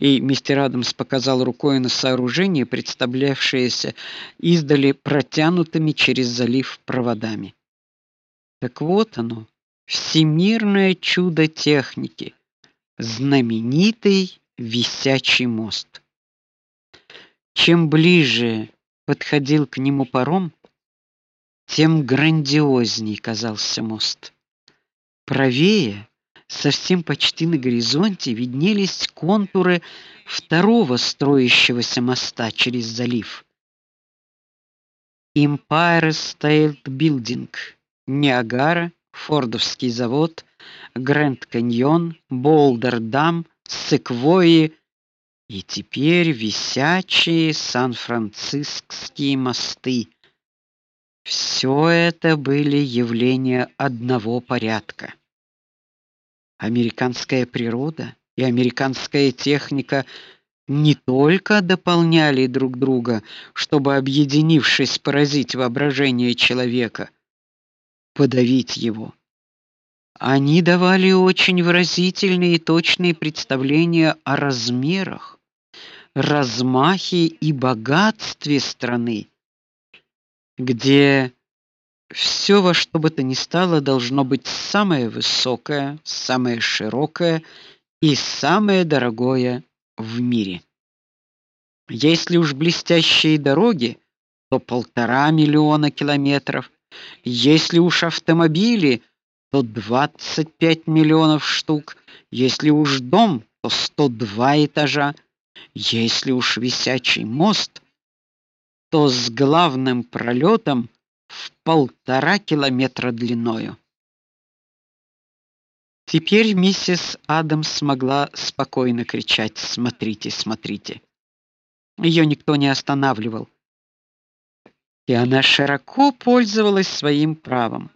И мистер Адамс показал рукой на сооружение, представлявшееся издали протянутыми через залив проводами. Так вот оно, всемирное чудо техники, знаменитый висячий мост. Чем ближе подходил к нему паром, тем грандиозней казался мост. Правее, совсем почти на горизонте, виднелись контуры второго строящегося моста через залив. Empire State Building, Ниагара, Фордовский завод, Гранд Каньон, Болдер-Дам, Секвойи и теперь висячие Сан-Францискские мосты. Все это были явления одного порядка. Американская природа и американская техника не только дополняли друг друга, чтобы объединившись поразить воображение человека, подавить его. Они давали очень выразительные и точные представления о размерах, размахе и богатстве страны, где все во что бы то ни стало должно быть самое высокое, самое широкое и самое дорогое в мире. Если уж блестящие дороги, то полтора миллиона километров. Если уж автомобили, то 25 миллионов штук. Если уж дом, то 102 этажа. Если уж висячий мост, то с главным пролетом в полтора километра длиною. Теперь миссис Адамс смогла спокойно кричать: "Смотрите, смотрите!" Ее никто не останавливал. И она широко пользовалась своим правом.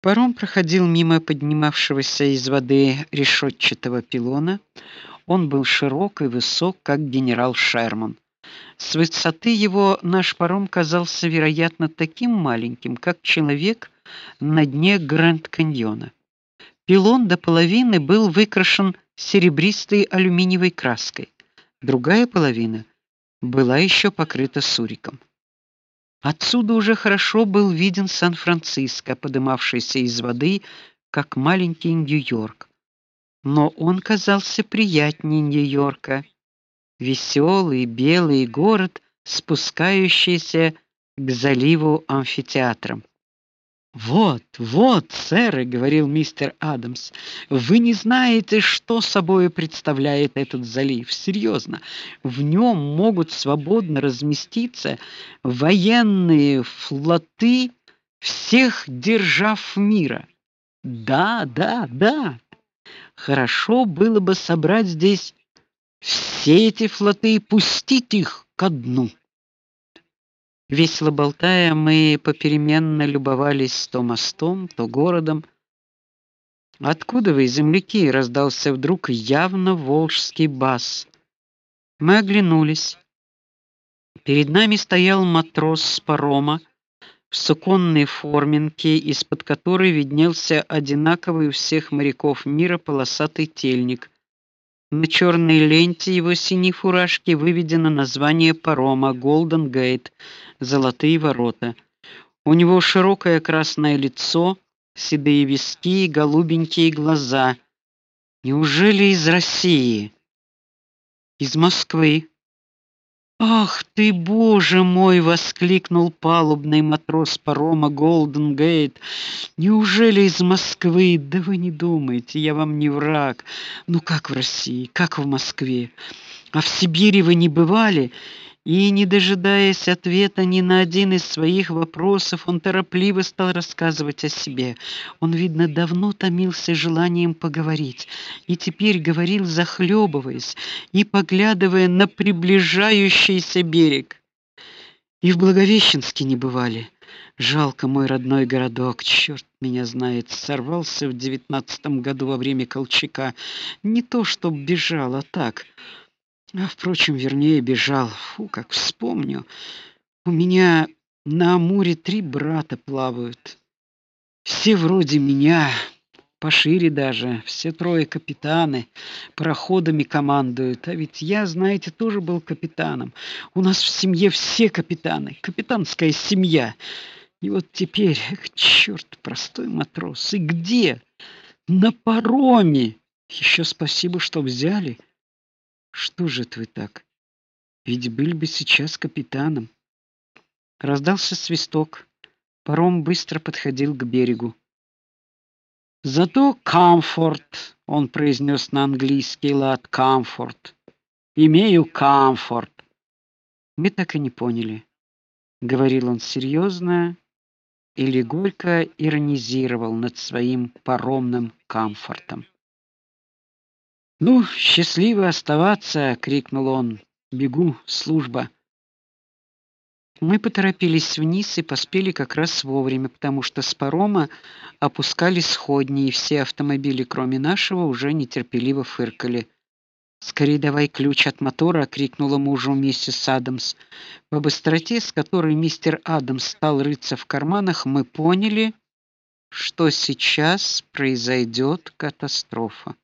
Паром проходил мимо поднимавшегося из воды решетчатого пилона. Он был широк и высок, как генерал Шерман. С высоты его наш паром казался, вероятно, таким маленьким, как человек на дне Гранд-каньона. Пилон до половины был выкрашен серебристой алюминиевой краской. Другая половина была еще покрыта суриком. Отсюда уже хорошо был виден Сан-Франциско, подымавшийся из воды, как маленький Нью-Йорк. Но он казался приятнее Нью-Йорка. Веселый белый город, спускающийся к заливу амфитеатром. Вот, вот, сэр, говорил мистер Адамс. Вы не знаете, что собой представляет этот залив. Серьезно, в нем могут свободно разместиться военные флоты всех держав мира. Да, да, да. Хорошо было бы собрать здесь все эти флоты и пустить их ко дну. Весело болтая, мы попеременно любовались то мостом, то городом. Откуда вы, земляки, раздался вдруг явно волжский бас. Мы оглянулись. Перед нами стоял матрос с парома в суконной форменке, из-под которой виднелся одинаковый у всех моряков мира полосатый тельник. На черной ленте его синей фуражки выведено название парома Golden Gate Золотые ворота. У него широкое красное лицо, седые виски и голубенькие глаза. Неужели из России? Из Москвы. Ах ты, боже мой, воскликнул палубный матрос парома Golden Gate. Неужели из Москвы? Да вы не думайте, я вам не враг. Ну как в России, как в Москве? А в Сибири вы не бывали? И, не дожидаясь ответа ни на один из своих вопросов, он торопливо стал рассказывать о себе. Он, видно, давно томился желанием поговорить, и теперь говорил захлебываясь и поглядывая на приближающийся берег. И в Благовещенске не бывали. Жалко мой родной городок, черт меня знает, сорвался в девятнадцатом году во время Колчака. Не то, чтоб бежал, а так а, впрочем, вернее, бежал. Фу, как вспомню. У меня на Амуре три брата плавают. Все вроде меня, пошире даже. Все трое капитаны, пароходами командуют. А ведь я, знаете, тоже был капитаном. У нас в семье все капитаны, капитанская семья. И вот теперь, эх, чёрт, простой матрос. И где? На пароме. Еще спасибо, что взяли. Что же вы так? Ведь были бы сейчас капитаном. Раздался свисток. Паром быстро подходил к берегу. Зато комфорт, он произнес на английский лад комфорт. Имею комфорт. Мы так и не поняли, говорил он серьезно или горько иронизировал над своим паромным комфортом. "Ну, счастливо оставаться", крикнул он. "Бегу, служба". Мы поторопились вниз и поспели как раз вовремя, потому что с парома опускали сходни, и все автомобили, кроме нашего, уже нетерпеливо фыркали. "Скорей давай ключ от мотора", крикнула мужу миссис Адамс. По быстроте, с которой мистер Адамс стал рыться в карманах, мы поняли, что сейчас произойдет катастрофа.